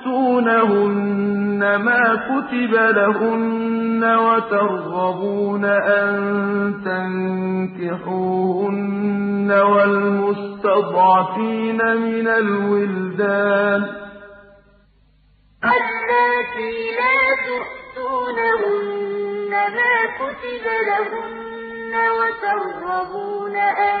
يُفْتِيكُمْ فِيهِنَّ وَمَا يُتْلَىٰ عَلَيْكُمْ فِي الْكِتَابِ فِي يَتَامَى النِّسَاءِ اللَّاتِي لَا تُؤْتُونَهُنَّ مَا كُتِبَ لَهُنَّ وَتَرْغَبُونَ أَن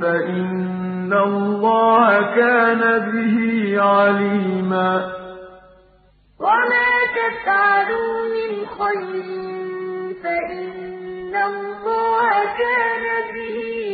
فإن الله كان به عليما. وما تفعلوا من خير فإن الله كان به عليما